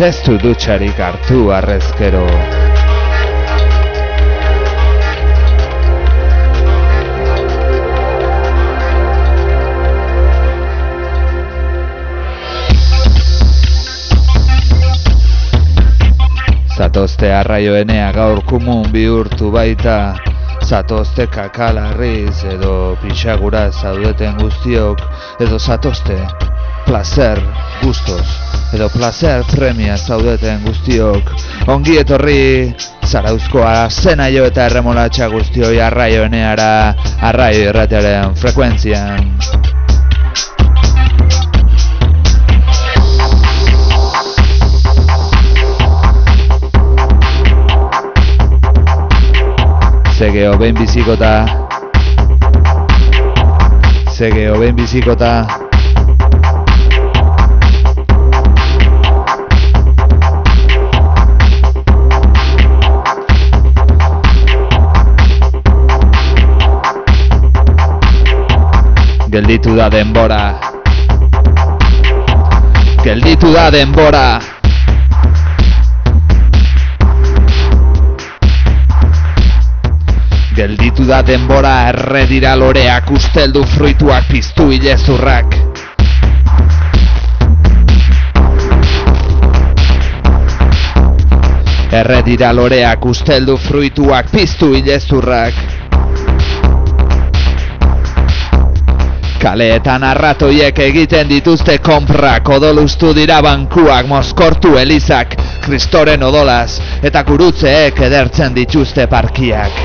Ez du dutxarik hartu arrezkero Zatozte arraioenea gaur kumun bihurtu baita Zatozte kakalarriz edo pixagura zaudeten guztiok Edo zatozte placer gustos Edo placer premia zaudeten guztiok. Ongi etorri zarauzkoa zena jo eta erremolatxa guztioi arraioeneara Arraio erratearen frekuentzian. Zegeo ben bizikota. Zegeo ben bizikota Gelditu da denbora. Gelditu da denbora. Gelditu da denbora erre dira loreak usteldu fruituak piztu ilezurrak. Erre dira loreak usteldu fruituak piztu ilezurrak Kaleetan arratoiek egiten dituzte konprak. Odolustu dira bankuak, moskortu elizak Kristoren odolaz eta gurutzeek edertzen dituzte parkiak.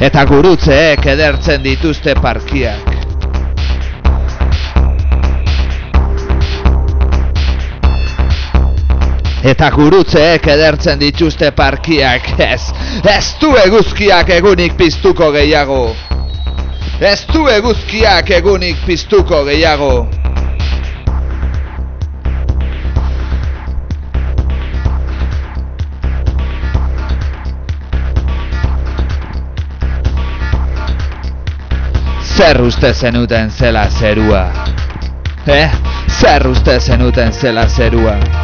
Eta gurutzeek edertzen dituzte parkiak. Eta gurutzeek edertzen dituzte parkiak. Ez, ez du eguzkiak egunik piztuko gehiago Ez du eguzkiak egunik piztuko gehiago. Zer uste zenuten zela zerua? Eh? Zer uste zenuten zela zerua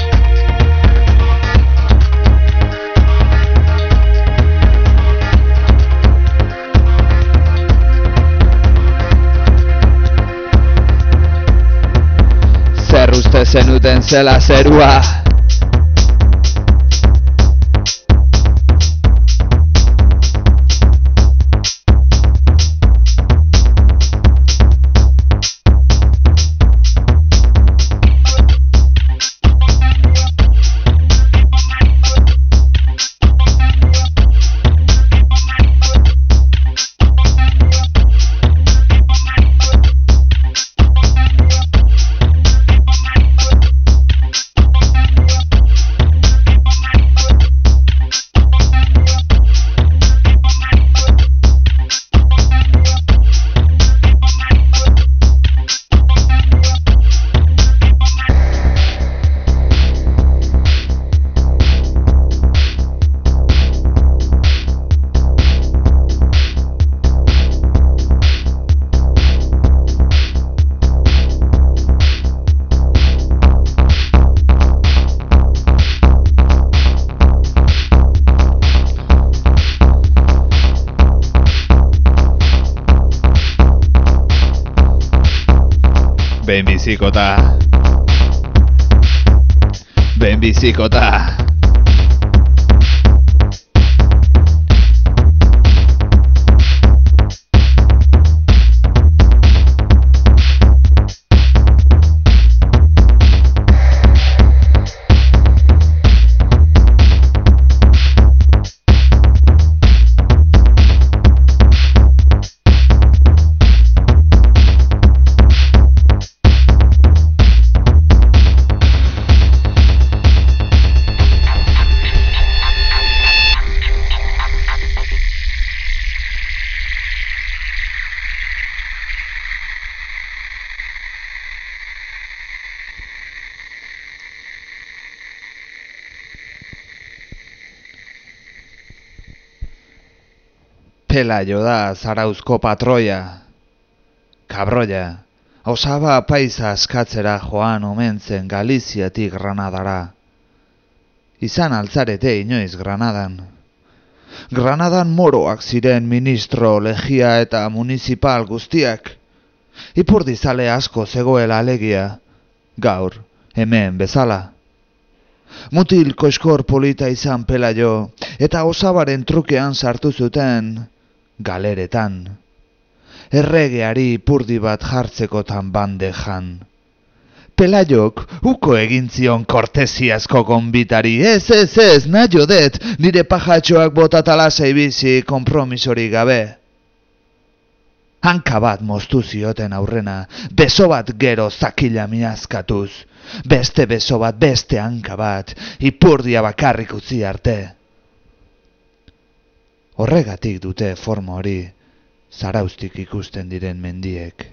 zenuten zela zerua Ben bizikota Bizikota Pelaio da zarauzko patroia Kabroia Osaba paisa askatzera joan omen zen Galiziatik Granadara. Izan altzarete inoiz Granadan. Granadan moroak ziren ministro, legia eta municipal guztiak. Ipurdizale asko zegoela alegia, gaur, hemen bezala. Mutil koskor polita izan pela jo, eta osabaren trukean sartu zuten galeretan. Erregeari ipurdi bat jartzekotan bandejan. Pelaiok, uko egin zion kortesiazko gonbitari, ez, ez, ez, nahi det, nire pajatxoak botatala zeibizi kompromisori gabe. Hanka bat moztu zioten aurrena, beso bat gero zakila miazkatuz, beste beso bat, beste hanka bat, ipurdia bakarrik utzi arte. Horregatik dute forma hori, zaraustik ikusten diren mendiek.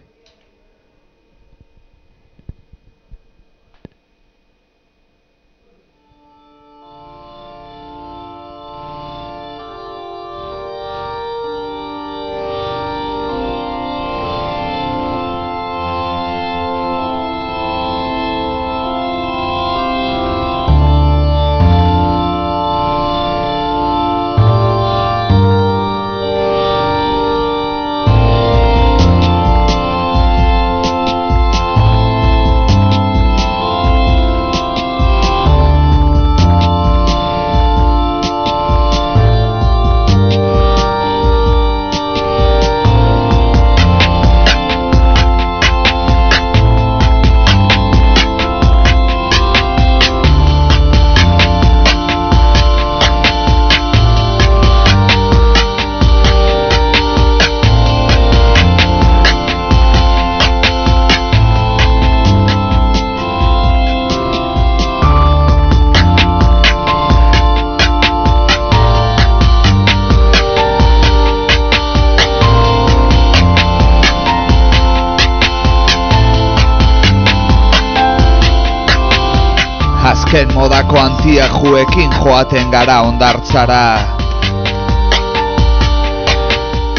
Azken modako antia juekin joaten gara ondartzara.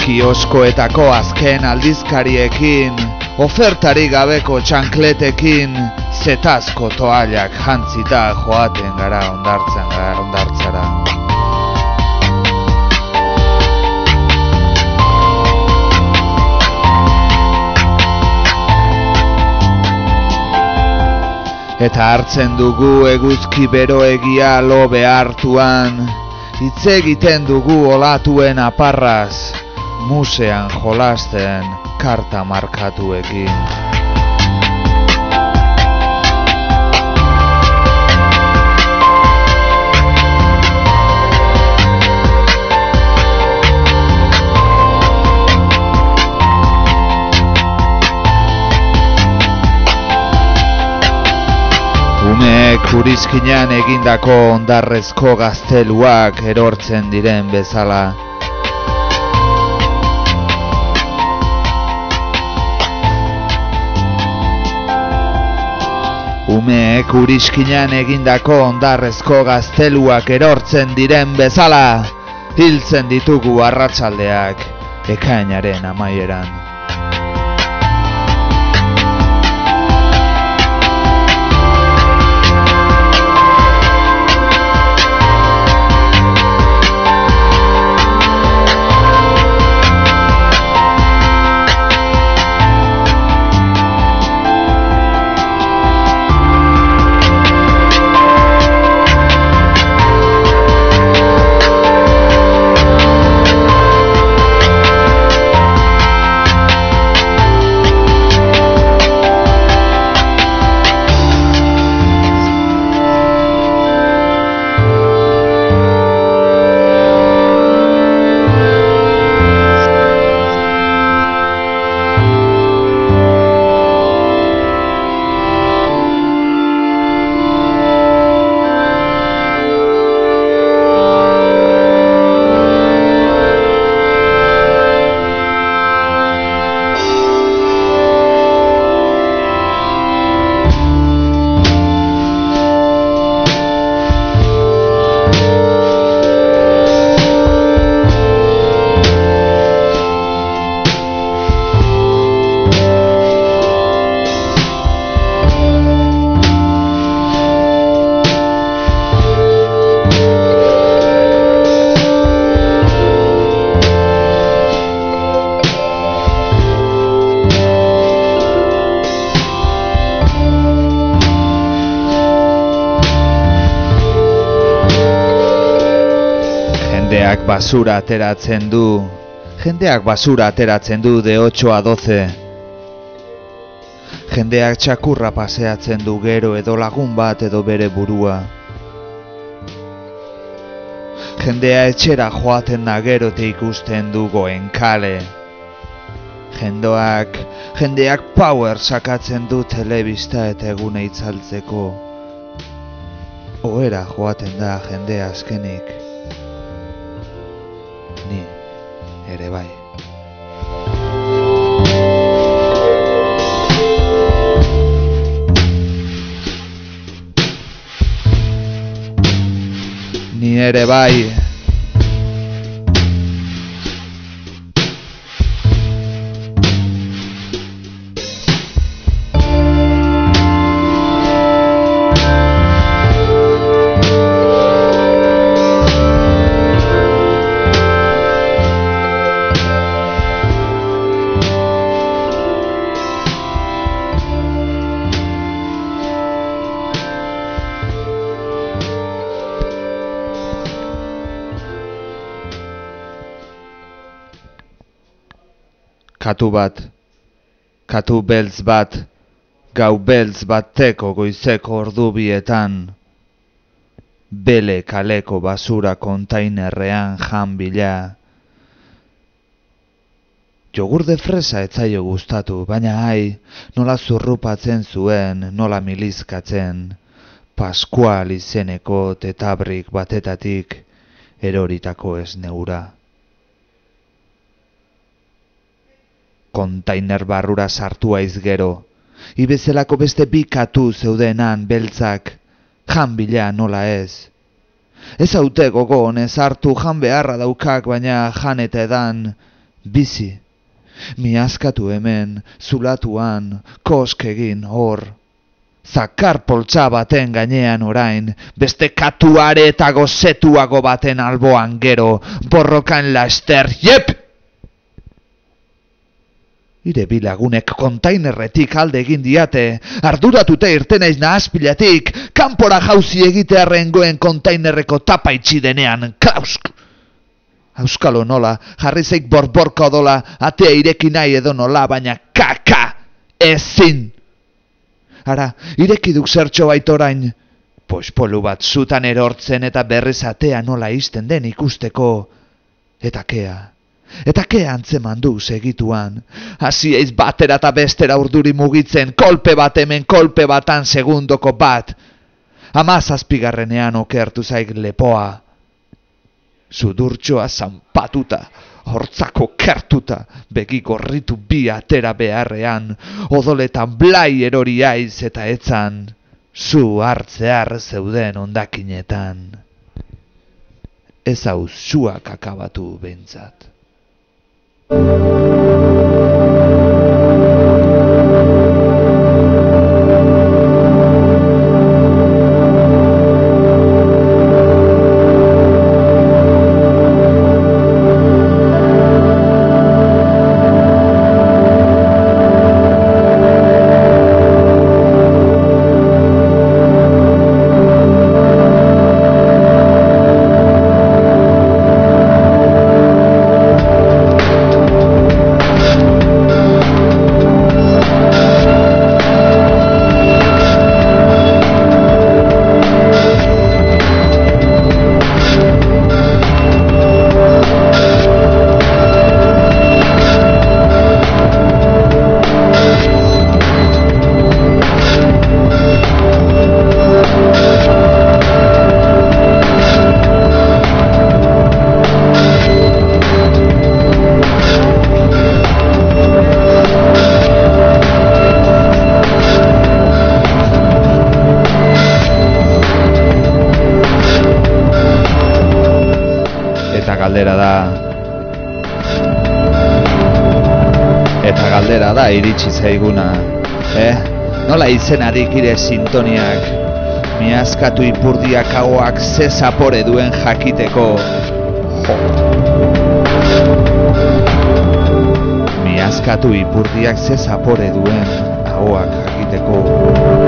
Kioskoetako azken aldizkariekin Ofertari gabeko txankletekin Zetazko toalak jantzita joaten gara ondartzen gara ondartzara Eta hartzen dugu eguzki bero egia lo behartuan. Hitz egiten dugu olatuen aparraz. Musean jolasten karta markatuekin Kurizkinan egindako ondarrezko gazteluak erortzen diren bezala. Umeek uriskinan egindako ondarrezko gazteluak erortzen diren bezala. Hiltzen ditugu arratsaldeak ekainaren amaieran. Basura ateratzen du. Jendeak basura ateratzen du de 8 a 12 Jendeak txakurra paseatzen du gero edo lagun bat edo bere burua. Jendea etxera joaten da gero te ikusten du goen kale. Jendoak, jendeak power sakatzen du telebista eta egune itzaltzeko. Oera joaten da jendea azkenik ere bai. Ni ere bai katu bat, katu beltz bat, gau beltz bateko goizeko ordubietan, bele kaleko basura kontainerrean jan bila. Jogur de fresa etzaio gustatu, baina hai, nola zurrupatzen zuen, nola milizkatzen, paskual izeneko tetabrik batetatik eroritako ez kontainer barrura sartu aiz gero. Ibezelako beste bikatu zeudenan beltzak, jan bila nola ez. Ez haute gogo honez hartu jan beharra daukak baina jan eta edan bizi. Mi askatu hemen, zulatuan, kosk egin hor. Zakar poltsa baten gainean orain, beste katuare eta gozetuago baten alboan gero, borrokan laster, jep! Ire bilagunek kontainerretik alde egin diate, arduratute irtenaiz nahazpilatik, kanpora jauzi egitearen goen kontainerreko tapa denean, klausk! Euskalo nola, jarri zeik borborko dola, atea ireki nahi edo nola, baina kaka, ezin! Ara, ireki duk zertxo baitorain, pospolu bat zutan erortzen eta berriz atea nola izten den ikusteko, eta kea. Eta ke antzeman du segituan. Hasi eiz batera eta bestera urduri mugitzen, kolpe bat hemen, kolpe batan segundoko bat. Amaz azpigarrenean okertu zaik lepoa. Sudurtxoa zanpatuta, hortzako kertuta, begi gorritu bi atera beharrean, odoletan blai erori aiz eta etzan, zu hartzear zeuden ondakinetan. Ez hau zuak akabatu うん。Behintzat. iritsi zaiguna, eh? Nola izenarik ire sintoniak, miazkatu ipurdiak hauak ze zapore duen jakiteko. Jo. Miazkatu ipurdiak ze zapore duen hauak jakiteko.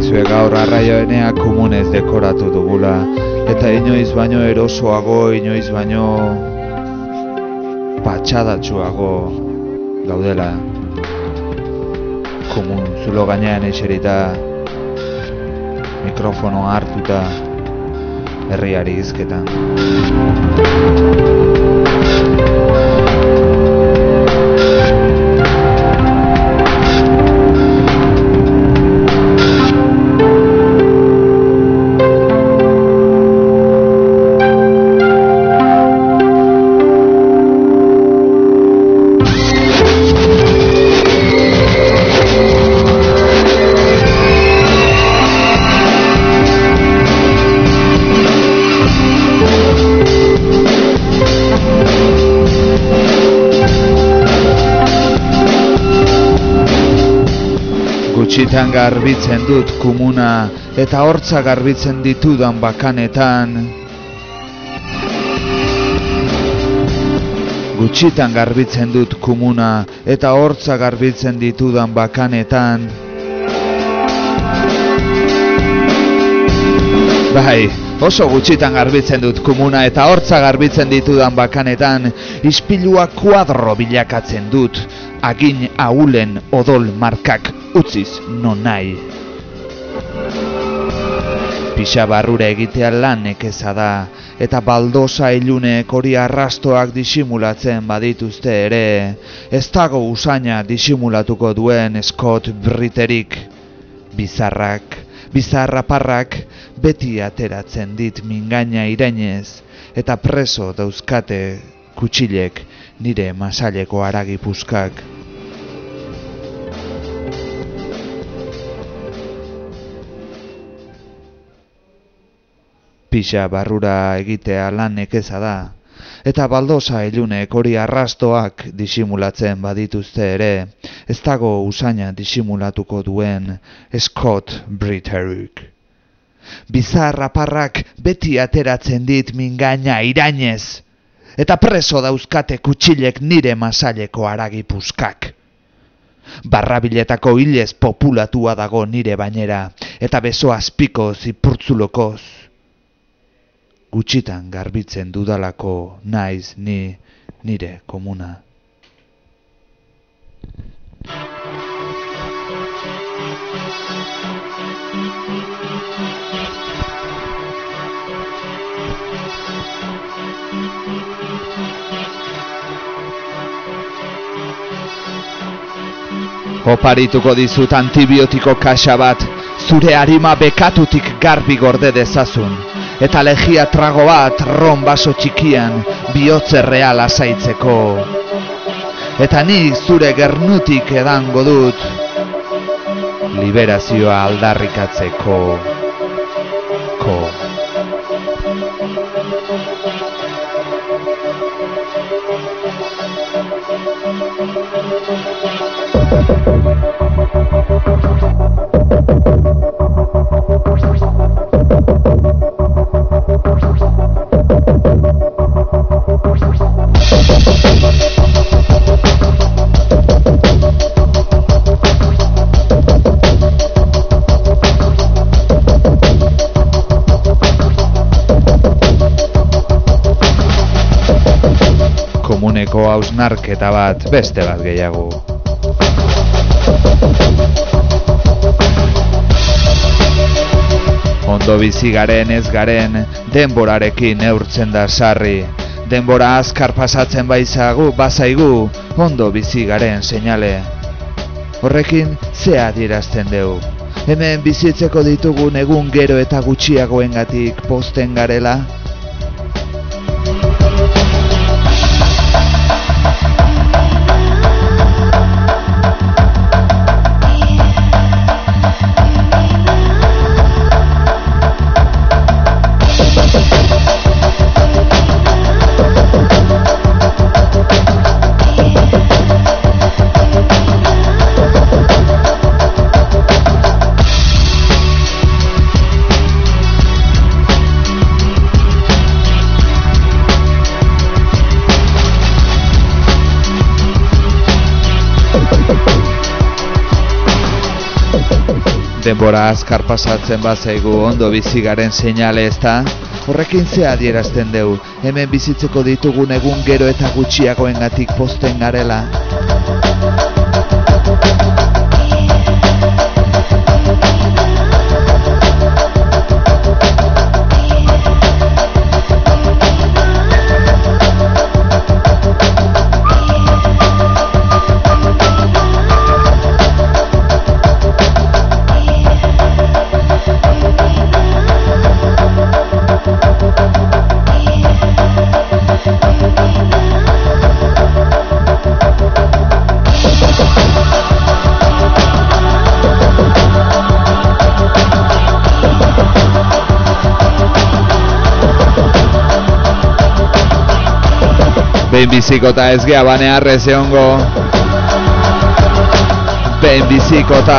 badakizue gaur arraioenea komunez dekoratu dugula. Eta inoiz baino erosoago, inoiz baino patxadatxuago gaudela. Komun zulo gainean eserita mikrofono hartuta herriari izketan garbitzen dut kumuna eta hortza garbitzen ditudan bakanetan. Gutxitan garbitzen dut kumuna eta hortza garbitzen ditudan bakanetan. Bai, oso gutxitan garbitzen dut kumuna eta hortza garbitzen ditudan bakanetan. Ispilua kuadro bilakatzen dut agin aulen odol markak utziz non nahi. Pixa barrura egitea lan ekeza da, eta baldosa ilunek hori arrastoak disimulatzen badituzte ere, ez dago usaina disimulatuko duen Scott Briterik. Bizarrak, bizarraparrak, beti ateratzen dit mingaina irainez, eta preso dauzkate kutsilek nire masaileko aragi Pixa barrura egitea lan nekeza da, eta baldosa ilunek hori arrastoak disimulatzen badituzte ere, ez dago usaina disimulatuko duen Scott Britterick. Bizarra parrak beti ateratzen dit mingaina irainez, eta preso dauzkate kutsilek nire masaileko aragi puskak. Barrabiletako hilez populatua dago nire bainera, eta beso azpiko zipurtzulokoz gutxitan garbitzen dudalako naiz ni nire komuna. Oparituko dizut antibiotiko kaxa bat, zure harima bekatutik garbi gorde dezazun eta legia trago bat ron baso txikian bihotze real azaitzeko. Eta nik zure gernutik edango dut liberazioa aldarrikatzeko. Ko. Hausnarketa bat beste bat gehiago. Ondo bizi garen ez garen denborarekin neurtzen da sarri. Denbora azkar pasatzen baizagu, bazaigu, ondo bizi garen seinale. Horrekin ze adierazten dugu. Hemen bizitzeko ditugun egun gero eta gutxiagoengatik posten garela. Denbora azkar pasatzen bazaigu ondo bizigaren seinale ez da? Horrekin ze adierazten deu, hemen bizitzeko ditugun egun gero eta gutxiagoengatik posten garela. Behin bizikota ez geha bane arrez egongo. Behin bizikota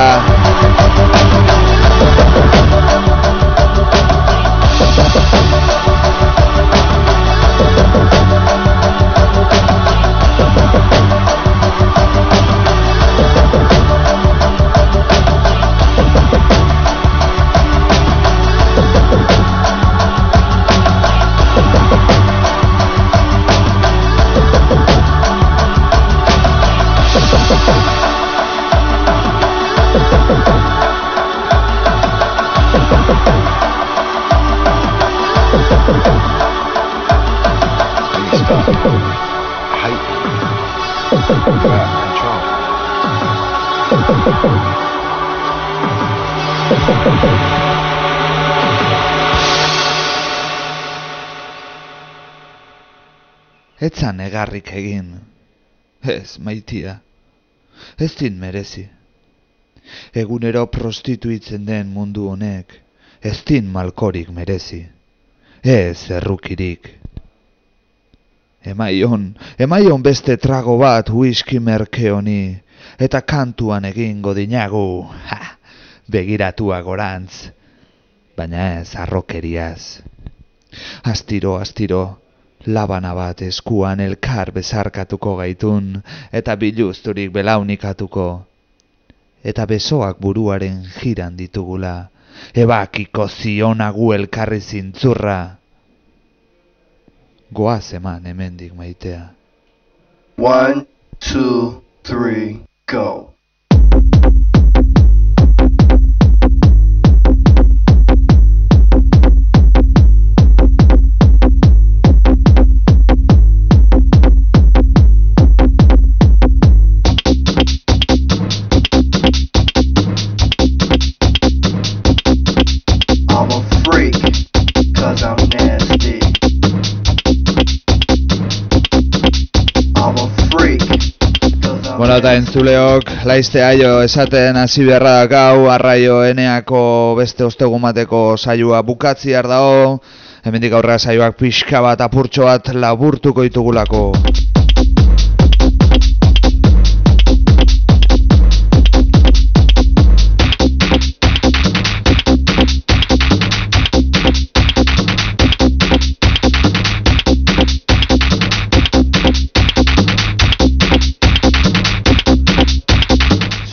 Etzan egarrik egin. Ez, maitia. Ez din merezi. Egunero prostituitzen den mundu honek, ez din malkorik merezi. Ez errukirik. Emaion, emaion beste trago bat whisky merke honi, eta kantuan egingo dinagu, ha, begiratua gorantz, baina ez arrokeriaz. Astiro, astiro, labana bat eskuan elkar bezarkatuko gaitun, eta biluzturik belaunikatuko. Eta besoak buruaren jiran ditugula, ebakiko zionagu elkarri zintzurra. Goaz eman hemendik maitea. One, two, three, go. Bueno, eta entzuleok, laizte aio esaten hasi beharra dakau, arraio eneako beste ostegun bateko saioa bukatzi dago, hemendik aurrera saioak pixka bat apurtxo bat laburtuko ditugulako.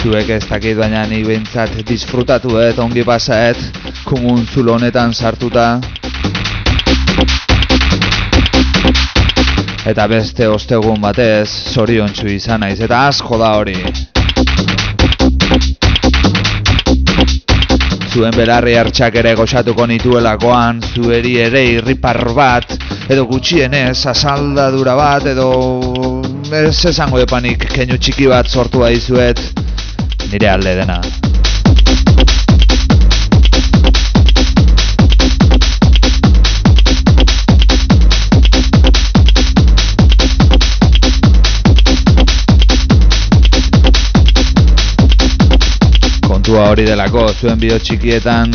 Zuek ez dakit baina nik behintzat disfrutatu et, ongi pasaet, kumun zulo honetan sartuta. Eta beste ostegun batez, zoriontsu izan naiz, eta asko da hori. Zuen belarri hartxak ere goxatuko nituelakoan, zueri ere irripar bat, edo gutxienez, asaldadura bat, edo ez esango epanik keinu txiki bat sortu dizuet nire alde dena. Kontua hori delako, zuen bideo txikietan,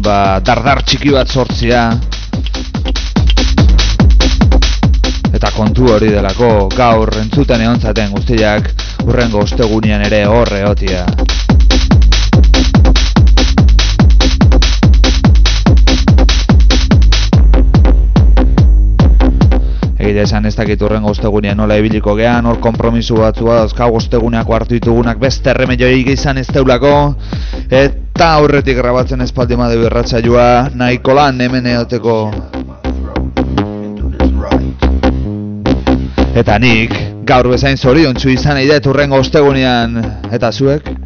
ba, dardar txiki bat sortzia, Eta kontu hori delako, gaur entzuten egon zaten guztiak, urrengo ostegunian ere horre hotia. Egite esan ez dakit urrengo ostegunean nola ibiliko gean, hor kompromisu batzua dauzkagu osteguneako hartu ditugunak beste erremedioi izan ez deulako, eta Ta aurretik grabatzen espaldi made berratzailua nahiko lan hemen eoteko Eta nik, gaur bezain zorion txu izan eidet urrengo ostegunean Eta zuek?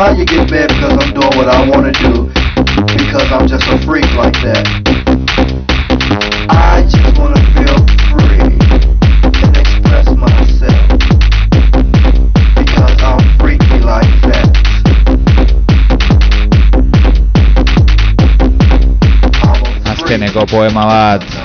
Why you get mad because I'm doing what I want to do? Because I'm just a freak like that. I just want to feel free and express myself. Because I'm freaky like that. I'm a freak. Azkeneko poema bat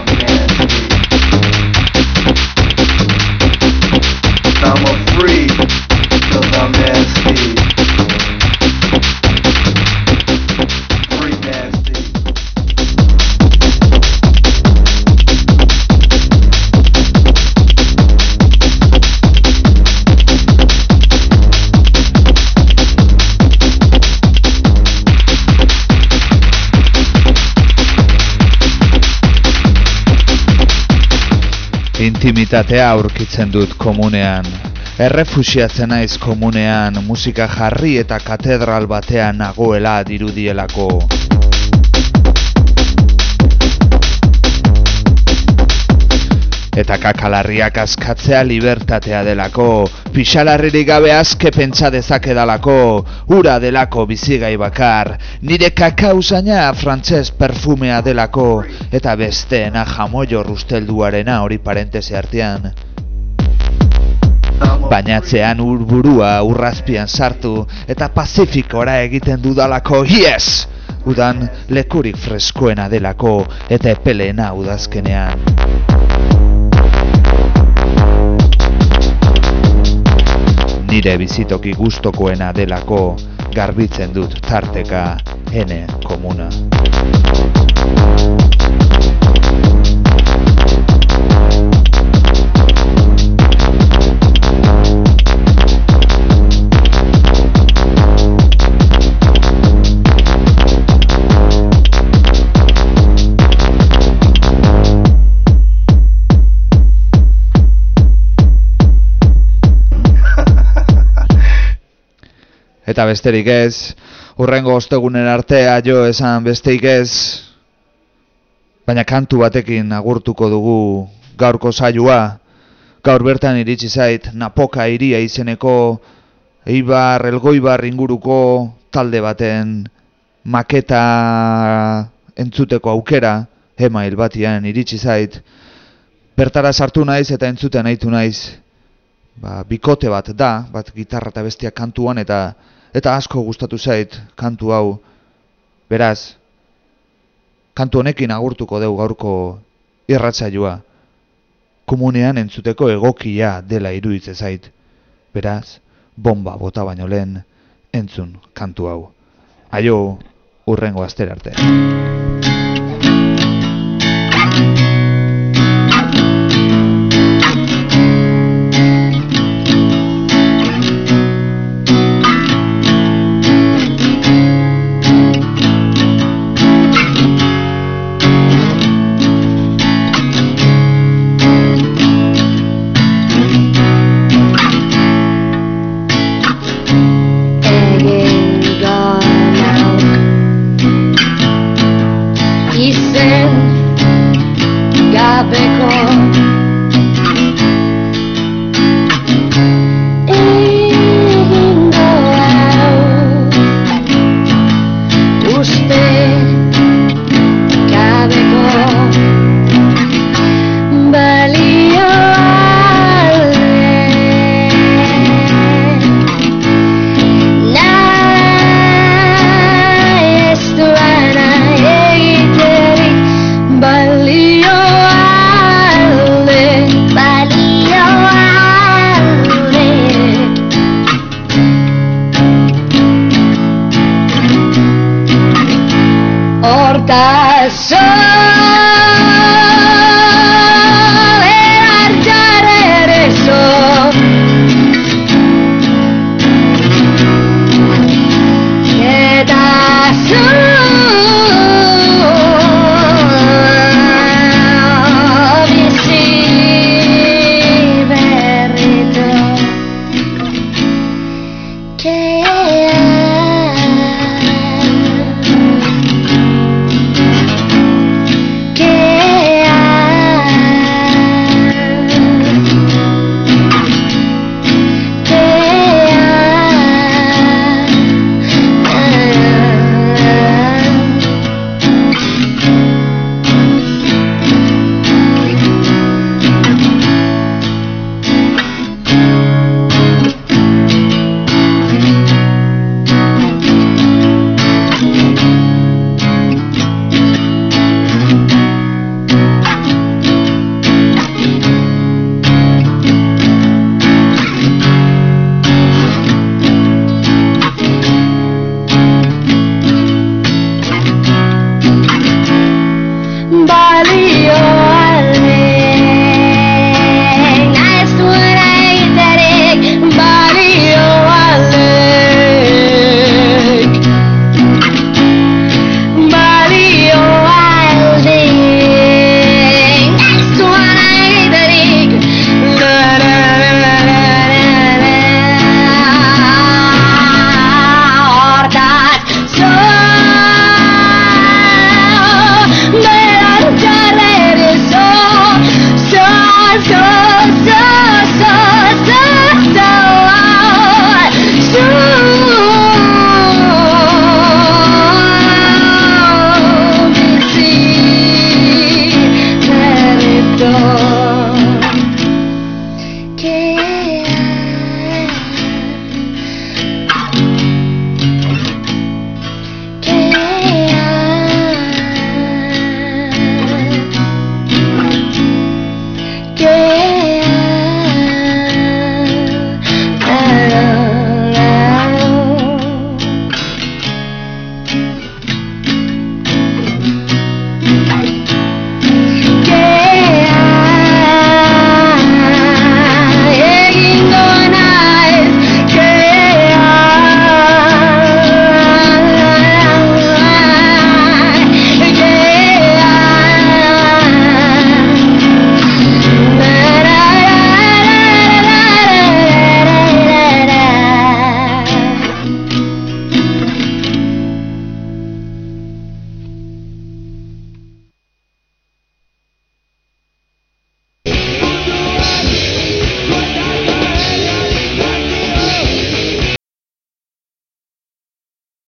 Intimitatea aurkitzen dut komunean. Errefusiatzen naiz komunean, musika jarri eta katedral batean nagoela dirudielako. Eta kakalarriak askatzea libertatea delako, pixalarririk gabe aske pentsa dezakedalako, ura delako bizigai bakar, nire kakauzaina frantses perfumea delako, eta besteena jamoio rustelduarena hori parentese artean. Bainatzean urburua urrazpian sartu eta pazifikora egiten dudalako yes! Udan lekurik freskoena delako eta epeleena udazkenean. Nire bizitoki gustokoena delako garbitzen dut tarteka ene komuna. Eta besterik ez, urrengo ostegunen artea jo esan besterik ez, baina kantu batekin agurtuko dugu gaurko saioa. Gaur bertan iritsi zait Napoka iria izeneko Eibar, Elgoibar inguruko talde baten maketa entzuteko aukera, email batian iritsi zait. Bertara sartu naiz eta entzuten nahitu naiz. Ba, bikote bat da, bat gitarra eta bestia kantuan eta eta asko gustatu zait kantu hau. Beraz, kantu honekin agurtuko dugu gaurko irratsaioa. Komunean entzuteko egokia dela iruditze zait. Beraz, bomba bota baino lehen entzun kantu hau. Aio, urrengo astera arte. Eta zor